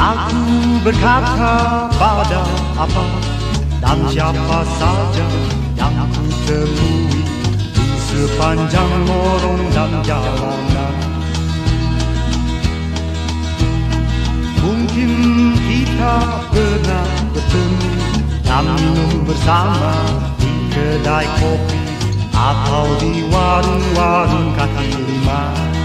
Aku berkata pada apa dan siapa saja yang ku temui Di sepanjang lorong dan jalanan Mungkin kita pernah bertemu dan minum bersama di kedai kopi atau di warung-warung kaki lima.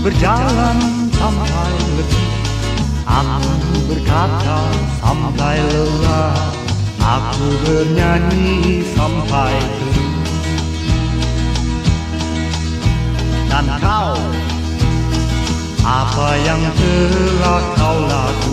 Berjalan sampai letih Aku berkata sampai lelah. Aku bernyanyi sampai Dan kau Apa yang telah kau lakukan